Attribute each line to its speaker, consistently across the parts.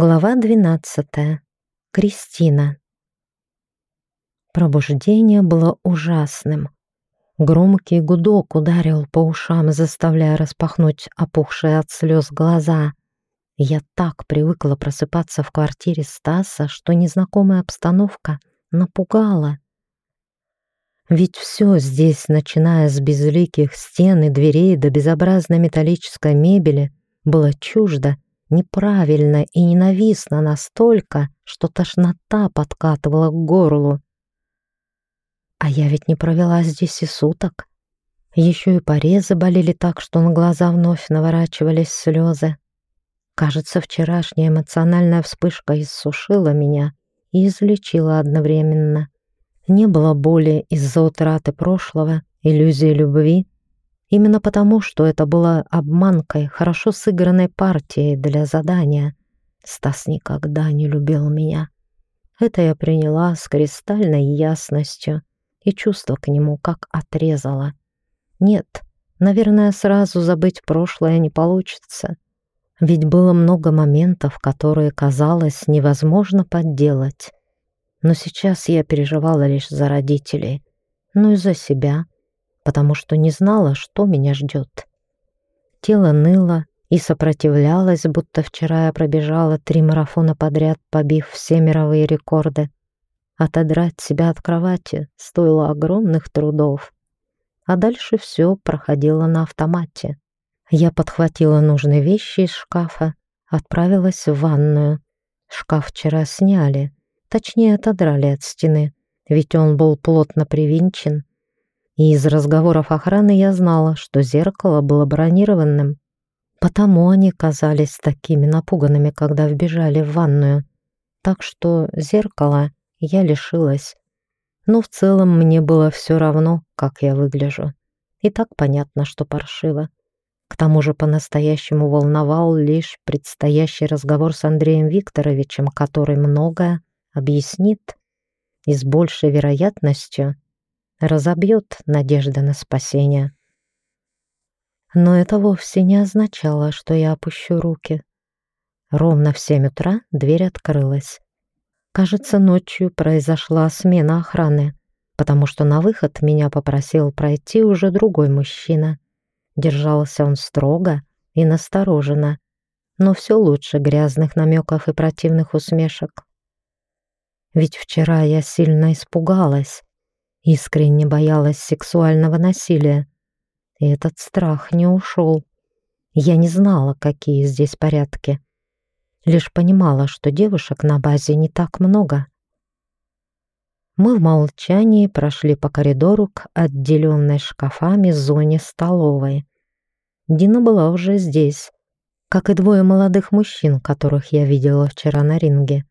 Speaker 1: Глава двенадцатая. Кристина. Пробуждение было ужасным. Громкий гудок ударил по ушам, заставляя распахнуть опухшие от слез глаза. Я так привыкла просыпаться в квартире Стаса, что незнакомая обстановка напугала. Ведь все здесь, начиная с безликих стен и дверей до безобразной металлической мебели, было чуждо неправильно и ненавистно настолько, что тошнота подкатывала к горлу. А я ведь не провела здесь и суток. Еще и порезы болели так, что на глаза вновь наворачивались слезы. Кажется, вчерашняя эмоциональная вспышка иссушила меня и излечила одновременно. Не было боли из-за утраты прошлого, иллюзии любви, Именно потому, что это была обманкой, хорошо сыгранной партией для задания. Стас никогда не любил меня. Это я приняла с кристальной ясностью и чувство к нему как отрезала. Нет, наверное, сразу забыть прошлое не получится. Ведь было много моментов, которые казалось невозможно подделать. Но сейчас я переживала лишь за родителей, ну и за себя — потому что не знала, что меня ждет. Тело ныло и сопротивлялось, будто вчера я пробежала три марафона подряд, побив все мировые рекорды. Отодрать себя от кровати стоило огромных трудов. А дальше все проходило на автомате. Я подхватила нужные вещи из шкафа, отправилась в ванную. Шкаф вчера сняли, точнее отодрали от стены, ведь он был плотно привинчен и из разговоров охраны я знала, что зеркало было бронированным. Потому они казались такими напуганными, когда вбежали в ванную. Так что зеркало я лишилась. Но в целом мне было все равно, как я выгляжу. И так понятно, что паршиво. К тому же по-настоящему волновал лишь предстоящий разговор с Андреем Викторовичем, который многое объяснит и с большей вероятностью разобьет надежда на спасение. Но это вовсе не означало, что я опущу руки. Ровно в семь утра дверь открылась. Кажется, ночью произошла смена охраны, потому что на выход меня попросил пройти уже другой мужчина. Держался он строго и настороженно, но все лучше грязных намеков и противных усмешек. Ведь вчера я сильно испугалась, Искренне боялась сексуального насилия. И этот страх не ушел. Я не знала, какие здесь порядки. Лишь понимала, что девушек на базе не так много. Мы в молчании прошли по коридору к отделенной шкафами зоне столовой. Дина была уже здесь, как и двое молодых мужчин, которых я видела вчера на ринге.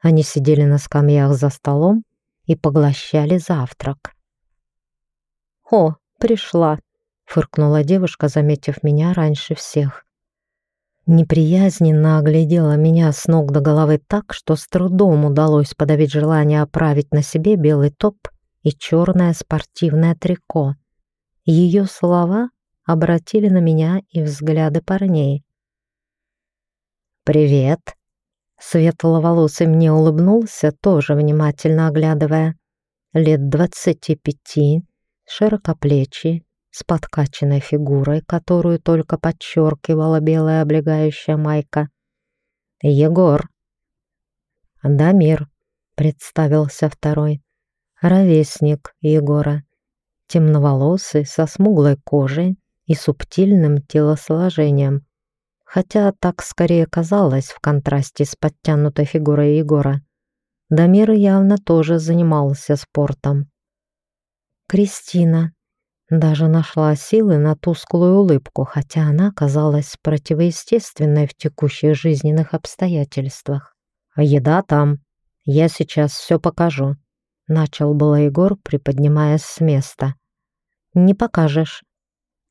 Speaker 1: Они сидели на скамьях за столом и поглощали завтрак. «О, пришла!» — фыркнула девушка, заметив меня раньше всех. Неприязненно оглядела меня с ног до головы так, что с трудом удалось подавить желание оправить на себе белый топ и черное спортивное трико. Ее слова обратили на меня и взгляды парней. «Привет!» Светловолосый мне улыбнулся, тоже внимательно оглядывая. Лет двадцати пяти, широкоплечий, с подкачанной фигурой, которую только подчеркивала белая облегающая майка. «Егор!» «Дамир», — представился второй. «Ровесник Егора. Темноволосый, со смуглой кожей и субтильным телосложением хотя так скорее казалось в контрасте с подтянутой фигурой Егора. Дамир явно тоже занимался спортом. Кристина даже нашла силы на тусклую улыбку, хотя она казалась противоестественной в текущих жизненных обстоятельствах. «А еда там. Я сейчас все покажу», — начал было Егор, приподнимаясь с места. «Не покажешь»,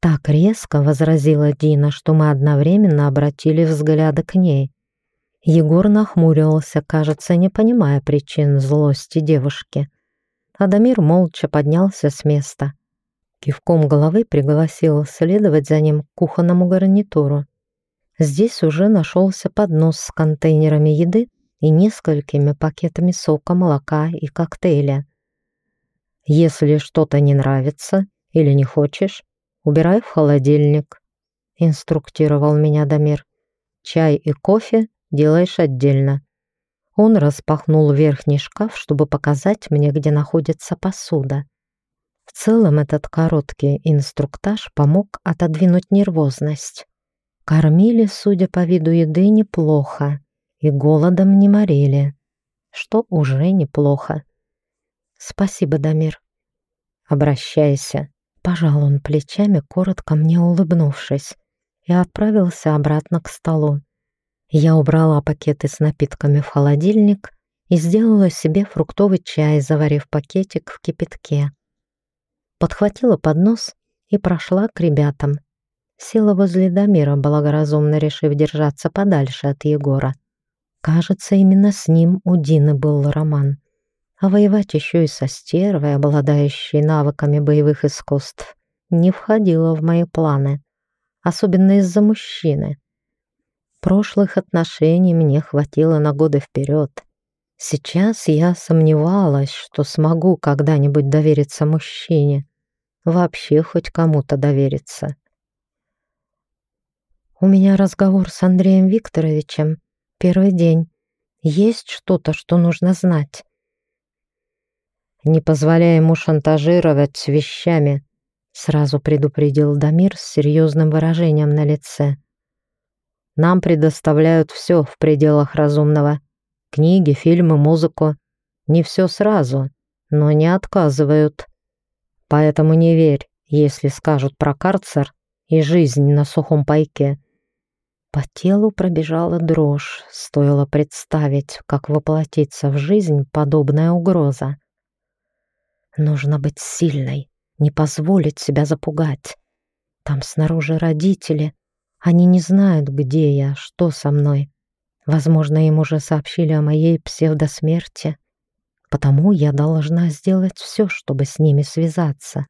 Speaker 1: так резко возразила Дина, что мы одновременно обратили взгляды к ней. Егор нахмурился, кажется, не понимая причин злости девушки. Адамир молча поднялся с места. Кивком головы пригласил следовать за ним к кухонному гарнитуру. Здесь уже нашелся поднос с контейнерами еды и несколькими пакетами сока, молока и коктейля. «Если что-то не нравится или не хочешь, убирай в холодильник», — инструктировал меня Дамир. «Чай и кофе делаешь отдельно». Он распахнул верхний шкаф, чтобы показать мне, где находится посуда. В целом этот короткий инструктаж помог отодвинуть нервозность. Кормили, судя по виду еды, неплохо и голодом не морили, что уже неплохо. Спасибо, Дамир. Обращайся. Пожал он плечами, коротко мне улыбнувшись, и отправился обратно к столу. Я убрала пакеты с напитками в холодильник и сделала себе фруктовый чай, заварив пакетик в кипятке. Подхватила поднос и прошла к ребятам. Села возле Дамира, благоразумно решив держаться подальше от Егора. Кажется, именно с ним у Дины был роман. А воевать еще и со стервой, обладающей навыками боевых искусств, не входило в мои планы, особенно из-за мужчины. Прошлых отношений мне хватило на годы вперед. Сейчас я сомневалась, что смогу когда-нибудь довериться мужчине, вообще хоть кому-то довериться. У меня разговор с Андреем Викторовичем. Первый день. Есть что-то, что нужно знать. Не позволяй ему шантажировать вещами, сразу предупредил Дамир с серьезным выражением на лице. Нам предоставляют все в пределах разумного. Книги, фильмы, музыку. Не все сразу, но не отказывают. Поэтому не верь, если скажут про карцер и жизнь на сухом пайке. По телу пробежала дрожь, стоило представить, как воплотится в жизнь подобная угроза. Нужно быть сильной, не позволить себя запугать. Там снаружи родители, они не знают, где я, что со мной. Возможно, им уже сообщили о моей псевдосмерти, потому я должна сделать все, чтобы с ними связаться.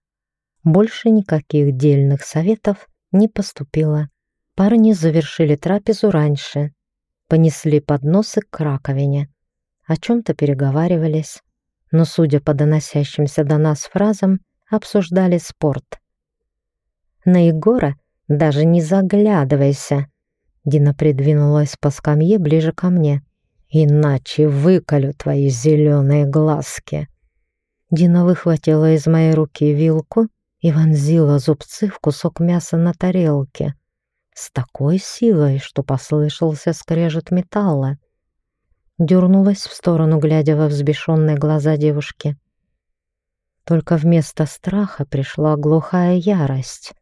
Speaker 1: Больше никаких дельных советов не поступило. Парни завершили трапезу раньше, понесли подносы к раковине, о чем-то переговаривались, но, судя по доносящимся до нас фразам, обсуждали спорт. На Егора даже не заглядывайся. Дина придвинулась по скамье ближе ко мне. Иначе выколю твои зеленые глазки. Дина выхватила из моей руки вилку и вонзила зубцы в кусок мяса на тарелке с такой силой, что послышался скрежет металла. Дернулась в сторону, глядя во взбешенные глаза девушки. Только вместо страха пришла глухая ярость.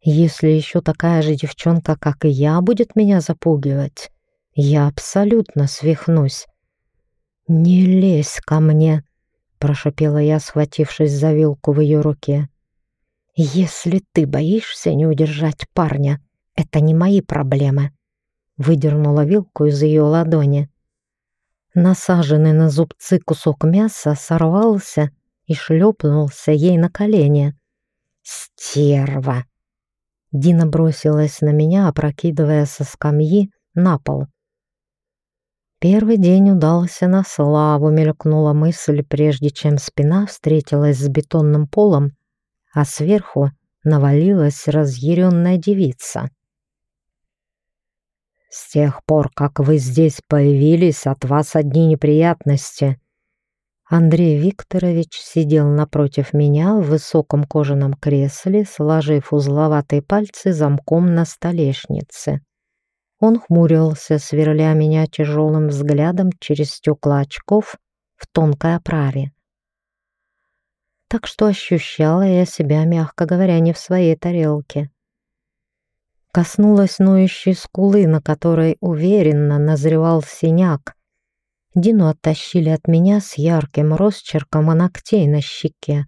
Speaker 1: Если еще такая же девчонка, как и я, будет меня запугивать, я абсолютно свихнусь. «Не лезь ко мне!» — прошипела я, схватившись за вилку в ее руке. «Если ты боишься не удержать парня, это не мои проблемы». Выдернула вилку из ее ладони. Насаженный на зубцы кусок мяса сорвался и шлепнулся ей на колени. «Стерва!» Дина бросилась на меня, опрокидывая со скамьи на пол. Первый день удался на славу, мелькнула мысль, прежде чем спина встретилась с бетонным полом а сверху навалилась разъяренная девица. «С тех пор, как вы здесь появились, от вас одни неприятности». Андрей Викторович сидел напротив меня в высоком кожаном кресле, сложив узловатые пальцы замком на столешнице. Он хмурился, сверля меня тяжелым взглядом через стекла очков в тонкой оправе так что ощущала я себя, мягко говоря, не в своей тарелке. Коснулась ноющей скулы, на которой уверенно назревал синяк. Дину оттащили от меня с ярким росчерком ногтей на щеке,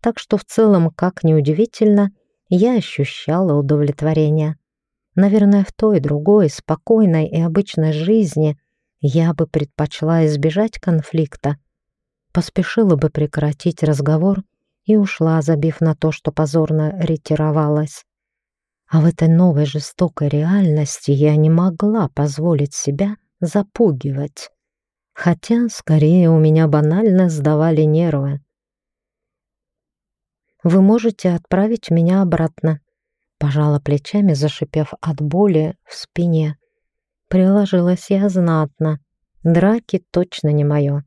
Speaker 1: так что в целом, как ни удивительно, я ощущала удовлетворение. Наверное, в той, другой, спокойной и обычной жизни я бы предпочла избежать конфликта, поспешила бы прекратить разговор и ушла, забив на то, что позорно ретировалась. А в этой новой жестокой реальности я не могла позволить себя запугивать. Хотя, скорее, у меня банально сдавали нервы. «Вы можете отправить меня обратно», — пожала плечами, зашипев от боли в спине. Приложилась я знатно. Драки точно не мое.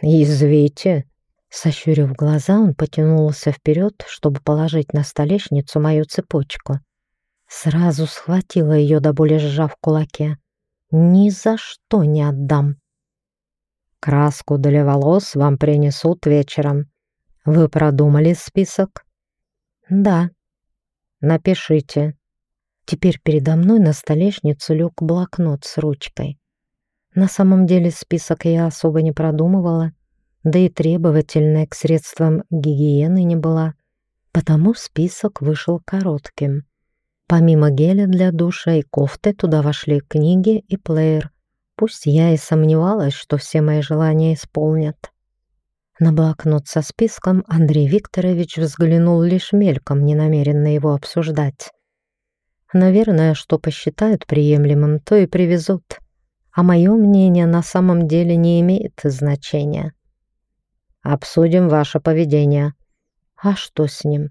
Speaker 1: «Извите!» Сощурив глаза, он потянулся вперед, чтобы положить на столешницу мою цепочку. Сразу схватила ее до боли, сжав кулаке. «Ни за что не отдам!» «Краску для волос вам принесут вечером. Вы продумали список?» «Да». «Напишите». Теперь передо мной на столешницу лег блокнот с ручкой. На самом деле список я особо не продумывала, да и требовательная к средствам гигиены не была, потому список вышел коротким. Помимо геля для душа и кофты туда вошли книги и плеер. Пусть я и сомневалась, что все мои желания исполнят. На блокнот со списком Андрей Викторович взглянул лишь мельком, не намеренно его обсуждать. Наверное, что посчитают приемлемым, то и привезут а мое мнение на самом деле не имеет значения. Обсудим ваше поведение. А что с ним?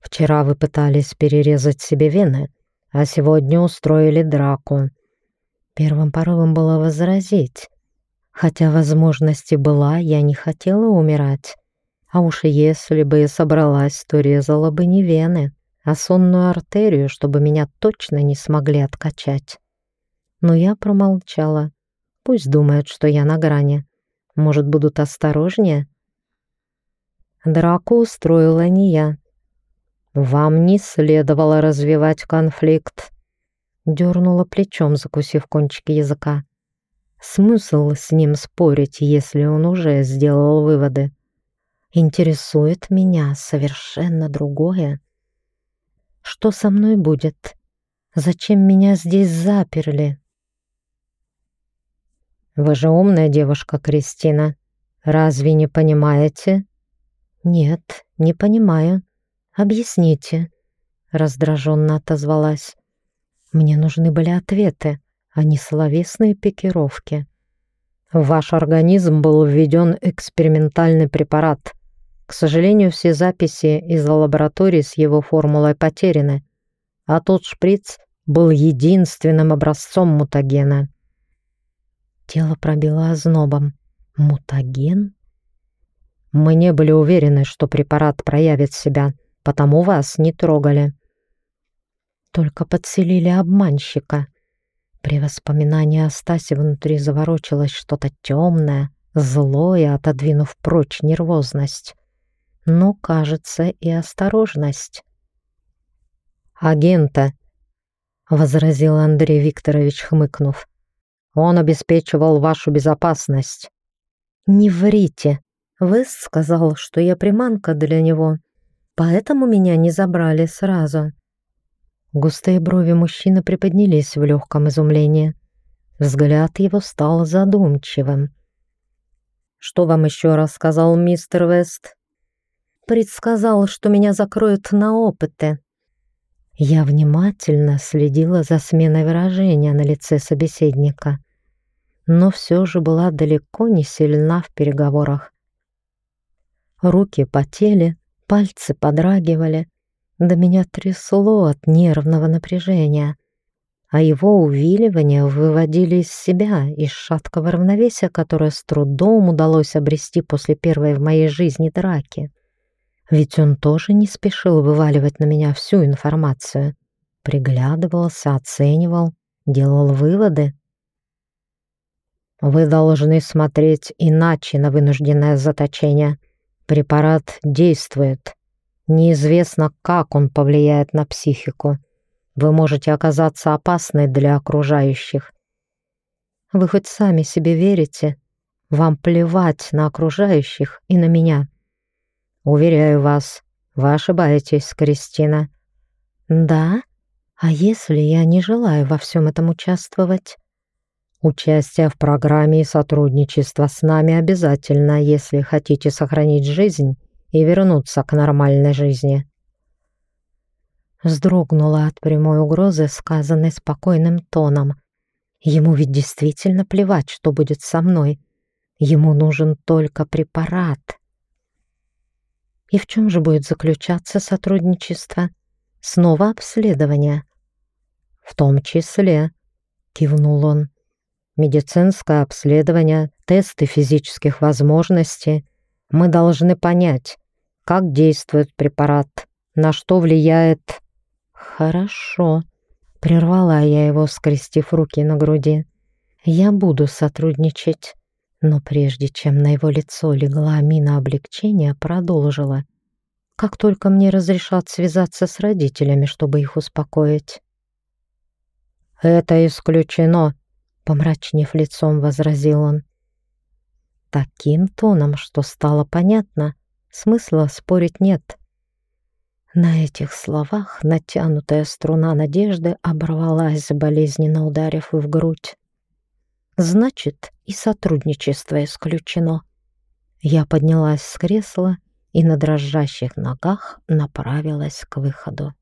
Speaker 1: Вчера вы пытались перерезать себе вены, а сегодня устроили драку. Первым порывом было возразить. Хотя возможности была, я не хотела умирать. А уж если бы и собралась, то резала бы не вены, а сонную артерию, чтобы меня точно не смогли откачать но я промолчала. Пусть думают, что я на грани. Может, будут осторожнее? Драку устроила не я. «Вам не следовало развивать конфликт», — дернула плечом, закусив кончики языка. «Смысл с ним спорить, если он уже сделал выводы? Интересует меня совершенно другое. Что со мной будет? Зачем меня здесь заперли?» Вы же умная девушка, Кристина. Разве не понимаете? Нет, не понимаю. Объясните. Раздраженно отозвалась. Мне нужны были ответы, а не словесные пикировки. В ваш организм был введен экспериментальный препарат. К сожалению, все записи из лаборатории с его формулой потеряны, а тот шприц был единственным образцом мутагена. Тело пробило ознобом. Мутаген? Мы не были уверены, что препарат проявит себя, потому вас не трогали. Только подселили обманщика. При воспоминании о Стасе внутри заворочилось что-то темное, злое, отодвинув прочь нервозность. Но, кажется, и осторожность. «Агента!» — возразил Андрей Викторович, хмыкнув. Он обеспечивал вашу безопасность». «Не врите. Вы сказал, что я приманка для него, поэтому меня не забрали сразу». Густые брови мужчины приподнялись в легком изумлении. Взгляд его стал задумчивым. «Что вам еще рассказал мистер Вест?» «Предсказал, что меня закроют на опыты». Я внимательно следила за сменой выражения на лице собеседника но все же была далеко не сильна в переговорах. Руки потели, пальцы подрагивали, до меня трясло от нервного напряжения, а его увиливания выводили из себя, из шаткого равновесия, которое с трудом удалось обрести после первой в моей жизни драки. Ведь он тоже не спешил вываливать на меня всю информацию. Приглядывался, оценивал, делал выводы. Вы должны смотреть иначе на вынужденное заточение. Препарат действует. Неизвестно, как он повлияет на психику. Вы можете оказаться опасной для окружающих. Вы хоть сами себе верите? Вам плевать на окружающих и на меня. Уверяю вас, вы ошибаетесь, Кристина. Да? А если я не желаю во всем этом участвовать? Участие в программе и сотрудничество с нами обязательно, если хотите сохранить жизнь и вернуться к нормальной жизни. Вздрогнула от прямой угрозы, сказанной спокойным тоном. Ему ведь действительно плевать, что будет со мной. Ему нужен только препарат. И в чем же будет заключаться сотрудничество? Снова обследование. В том числе, кивнул он, медицинское обследование, тесты физических возможностей. Мы должны понять, как действует препарат, на что влияет «Хорошо», — прервала я его, скрестив руки на груди. «Я буду сотрудничать». Но прежде чем на его лицо легла мина облегчения, продолжила. «Как только мне разрешат связаться с родителями, чтобы их успокоить». «Это исключено», — помрачнев лицом, возразил он. Таким тоном, что стало понятно, смысла спорить нет. На этих словах натянутая струна надежды оборвалась, болезненно ударив в грудь. Значит, и сотрудничество исключено. Я поднялась с кресла и на дрожащих ногах направилась к выходу.